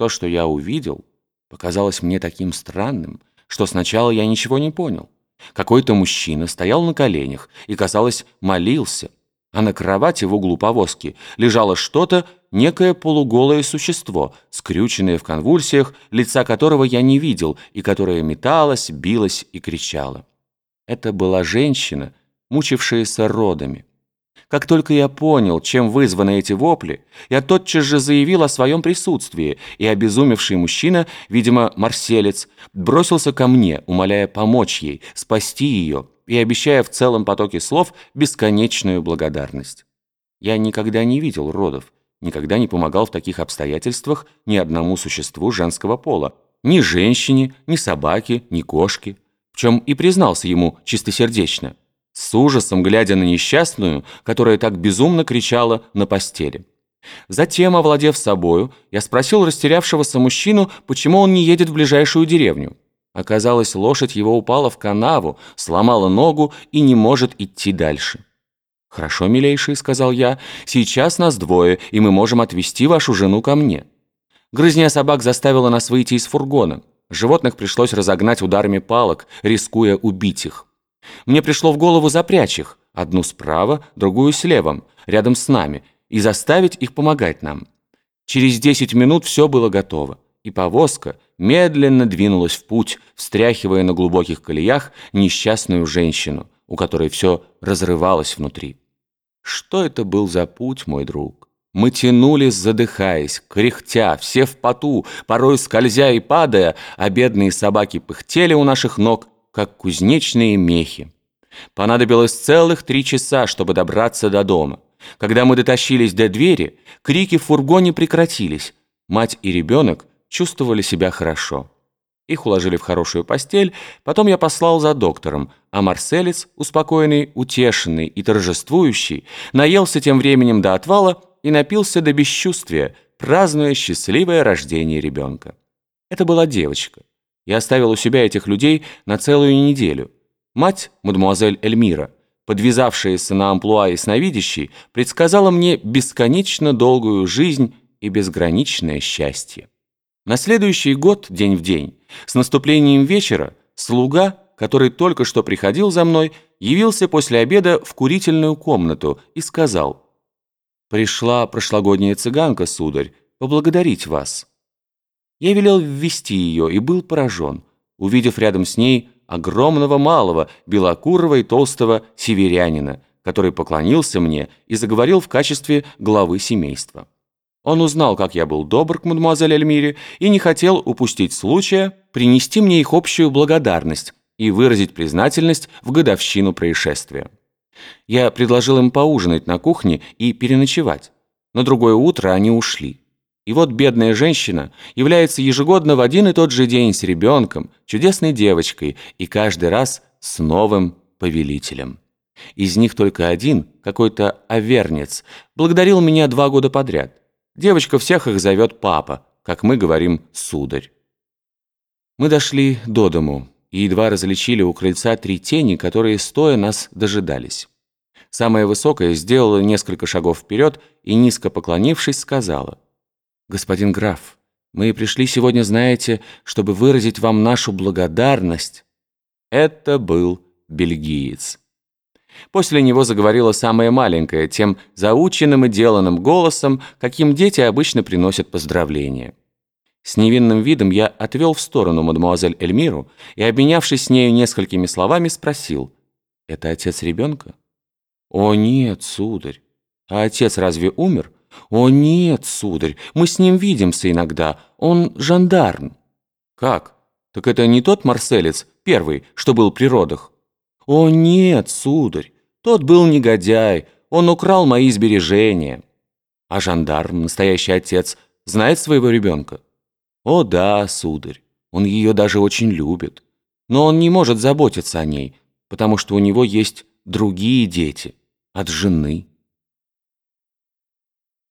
То, что я увидел, показалось мне таким странным, что сначала я ничего не понял. Какой-то мужчина стоял на коленях и, казалось, молился, а на кровати в углу повозки лежало что-то, некое полуголое существо, скрюченное в конвульсиях, лица которого я не видел и которое металось, билось и кричало. Это была женщина, мучившаяся родами. Как только я понял, чем вызваны эти вопли, я тотчас же заявил о своем присутствии, и обезумевший мужчина, видимо, марселец, бросился ко мне, умоляя помочь ей, спасти ее и обещая в целом потоке слов бесконечную благодарность. Я никогда не видел родов, никогда не помогал в таких обстоятельствах ни одному существу женского пола, ни женщине, ни собаке, ни кошке, в чем и признался ему чистосердечно с ужасом глядя на несчастную, которая так безумно кричала на постели. Затем, овладев собою, я спросил растерявшегося мужчину, почему он не едет в ближайшую деревню. Оказалось, лошадь его упала в канаву, сломала ногу и не может идти дальше. «Хорошо, милейший», — сказал я, — «сейчас нас двое, и мы можем отвезти вашу жену ко мне». Грызня собак заставила нас выйти из фургона. Животных пришлось разогнать ударами палок, рискуя убить их. Мне пришло в голову запрячь их, одну справа, другую слева, рядом с нами, и заставить их помогать нам. Через десять минут все было готово, и повозка медленно двинулась в путь, встряхивая на глубоких колеях несчастную женщину, у которой все разрывалось внутри. Что это был за путь, мой друг? Мы тянулись, задыхаясь, кряхтя, все в поту, порой скользя и падая, а бедные собаки пыхтели у наших ног, как кузнечные мехи. Понадобилось целых три часа, чтобы добраться до дома. Когда мы дотащились до двери, крики в фургоне прекратились. Мать и ребенок чувствовали себя хорошо. Их уложили в хорошую постель, потом я послал за доктором, а Марселец, успокоенный, утешенный и торжествующий, наелся тем временем до отвала и напился до бесчувствия, празднуя счастливое рождение ребенка. Это была девочка. Я оставил у себя этих людей на целую неделю. Мать, мадемуазель Эльмира, подвязавшаяся на амплуа ясновидящей, предсказала мне бесконечно долгую жизнь и безграничное счастье. На следующий год, день в день, с наступлением вечера, слуга, который только что приходил за мной, явился после обеда в курительную комнату и сказал, «Пришла прошлогодняя цыганка, сударь, поблагодарить вас». Я велел ввести ее и был поражен, увидев рядом с ней огромного малого, белокурого и толстого северянина, который поклонился мне и заговорил в качестве главы семейства. Он узнал, как я был добр к мадемуазель Эльмире и не хотел упустить случая принести мне их общую благодарность и выразить признательность в годовщину происшествия. Я предложил им поужинать на кухне и переночевать. На другое утро они ушли. И вот бедная женщина является ежегодно в один и тот же день с ребенком, чудесной девочкой и каждый раз с новым повелителем. Из них только один, какой-то овернец, благодарил меня два года подряд. Девочка всех их зовет папа, как мы говорим «сударь». Мы дошли до дому и едва различили у крыльца три тени, которые стоя нас дожидались. Самая высокая сделала несколько шагов вперед и, низко поклонившись, сказала – господин граф, мы пришли сегодня, знаете, чтобы выразить вам нашу благодарность». Это был бельгиец. После него заговорила самая маленькая, тем заученным и деланным голосом, каким дети обычно приносят поздравления. С невинным видом я отвел в сторону мадемуазель Эльмиру и, обменявшись с нею несколькими словами, спросил, «Это отец ребенка?» «О нет, сударь, а отец разве умер?» «О нет, сударь, мы с ним видимся иногда, он жандарм». «Как? Так это не тот марселец, первый, что был при родах?» «О нет, сударь, тот был негодяй, он украл мои сбережения». «А жандарм, настоящий отец, знает своего ребенка?» «О да, сударь, он ее даже очень любит, но он не может заботиться о ней, потому что у него есть другие дети от жены».